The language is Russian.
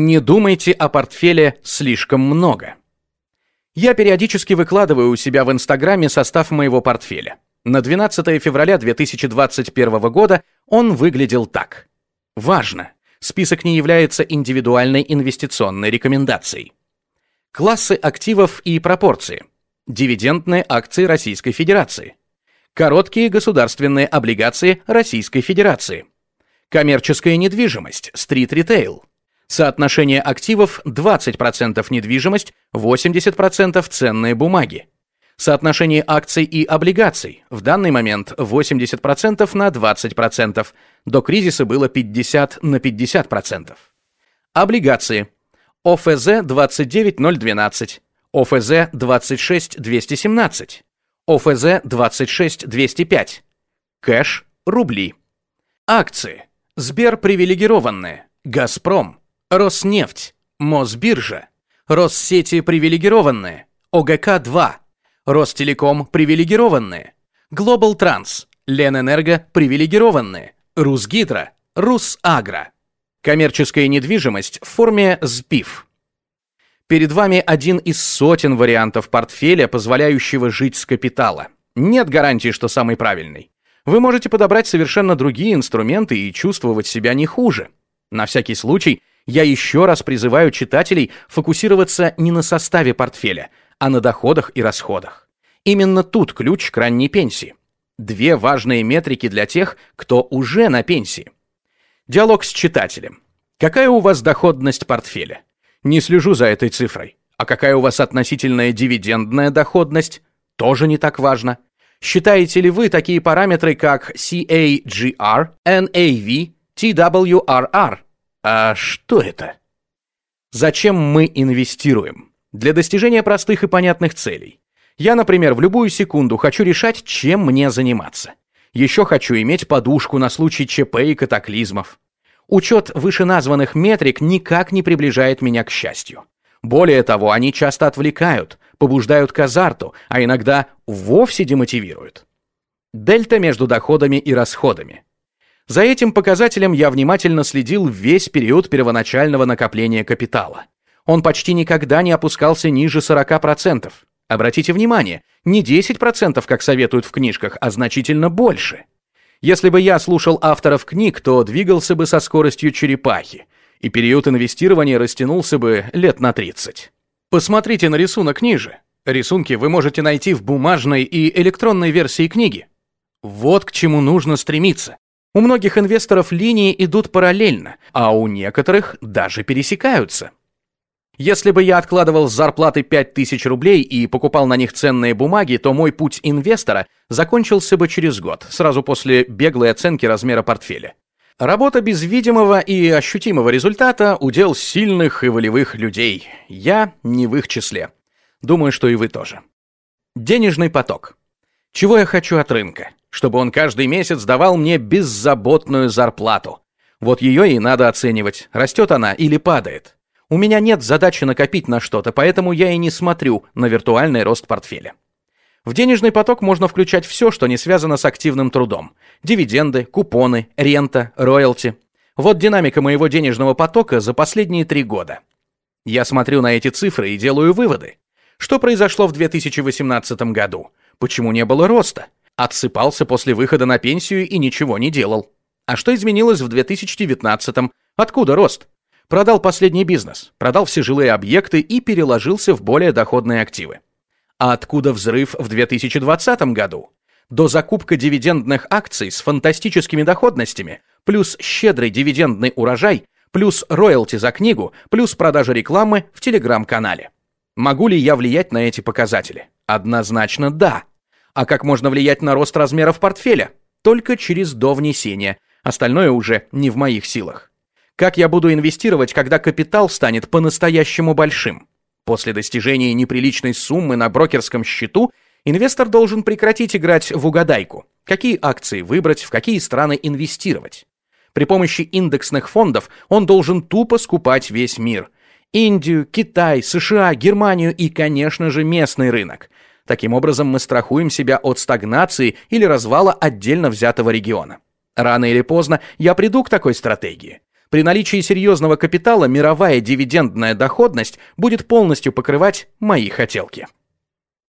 Не думайте о портфеле слишком много. Я периодически выкладываю у себя в Инстаграме состав моего портфеля. На 12 февраля 2021 года он выглядел так. Важно! Список не является индивидуальной инвестиционной рекомендацией. Классы активов и пропорции. Дивидендные акции Российской Федерации. Короткие государственные облигации Российской Федерации. Коммерческая недвижимость, стрит-ритейл. Соотношение активов 20% недвижимость, 80% ценные бумаги. Соотношение акций и облигаций в данный момент 80% на 20%. До кризиса было 50 на 50%. Облигации. ОФЗ 29012, ОФЗ 26217, ОФЗ 26205. Кэш, рубли. Акции. Сбер привилегированные, Газпром, Роснефть, Мосбиржа, Россети привилегированные, ОГК-2, Ростелеком привилегированные, Глобал Транс, Ленэнерго привилегированные, Русгидро, Русагро. Коммерческая недвижимость в форме СПИФ. Перед вами один из сотен вариантов портфеля, позволяющего жить с капитала. Нет гарантии, что самый правильный. Вы можете подобрать совершенно другие инструменты и чувствовать себя не хуже. На всякий случай, я еще раз призываю читателей фокусироваться не на составе портфеля, а на доходах и расходах. Именно тут ключ к ранней пенсии. Две важные метрики для тех, кто уже на пенсии. Диалог с читателем. Какая у вас доходность портфеля? Не слежу за этой цифрой. А какая у вас относительная дивидендная доходность? Тоже не так важно. Считаете ли вы такие параметры, как CAGR, NAV, TWRR? А что это? Зачем мы инвестируем? Для достижения простых и понятных целей. Я, например, в любую секунду хочу решать, чем мне заниматься. Еще хочу иметь подушку на случай ЧП и катаклизмов. Учет вышеназванных метрик никак не приближает меня к счастью. Более того, они часто отвлекают, побуждают к азарту, а иногда вовсе демотивируют. Дельта между доходами и расходами. За этим показателем я внимательно следил весь период первоначального накопления капитала. Он почти никогда не опускался ниже 40%. Обратите внимание, не 10%, как советуют в книжках, а значительно больше. Если бы я слушал авторов книг, то двигался бы со скоростью черепахи, и период инвестирования растянулся бы лет на 30. Посмотрите на рисунок ниже. Рисунки вы можете найти в бумажной и электронной версии книги. Вот к чему нужно стремиться. У многих инвесторов линии идут параллельно, а у некоторых даже пересекаются. Если бы я откладывал с зарплаты 5000 рублей и покупал на них ценные бумаги, то мой путь инвестора закончился бы через год, сразу после беглой оценки размера портфеля. Работа без видимого и ощутимого результата – удел сильных и волевых людей. Я не в их числе. Думаю, что и вы тоже. Денежный поток. Чего я хочу от рынка? Чтобы он каждый месяц давал мне беззаботную зарплату. Вот ее и надо оценивать, растет она или падает. У меня нет задачи накопить на что-то, поэтому я и не смотрю на виртуальный рост портфеля. В денежный поток можно включать все, что не связано с активным трудом. Дивиденды, купоны, рента, роялти. Вот динамика моего денежного потока за последние три года. Я смотрю на эти цифры и делаю выводы. Что произошло в 2018 году? Почему не было роста? Отсыпался после выхода на пенсию и ничего не делал. А что изменилось в 2019? Откуда рост? Продал последний бизнес, продал все жилые объекты и переложился в более доходные активы. А откуда взрыв в 2020 году? До закупка дивидендных акций с фантастическими доходностями, плюс щедрый дивидендный урожай, плюс роялти за книгу, плюс продажа рекламы в телеграм-канале. Могу ли я влиять на эти показатели? Однозначно да. А как можно влиять на рост размеров портфеля? Только через довнесение. Остальное уже не в моих силах. Как я буду инвестировать, когда капитал станет по-настоящему большим? После достижения неприличной суммы на брокерском счету инвестор должен прекратить играть в угадайку. Какие акции выбрать, в какие страны инвестировать? При помощи индексных фондов он должен тупо скупать весь мир. Индию, Китай, США, Германию и, конечно же, местный рынок. Таким образом, мы страхуем себя от стагнации или развала отдельно взятого региона. Рано или поздно я приду к такой стратегии. При наличии серьезного капитала мировая дивидендная доходность будет полностью покрывать мои хотелки.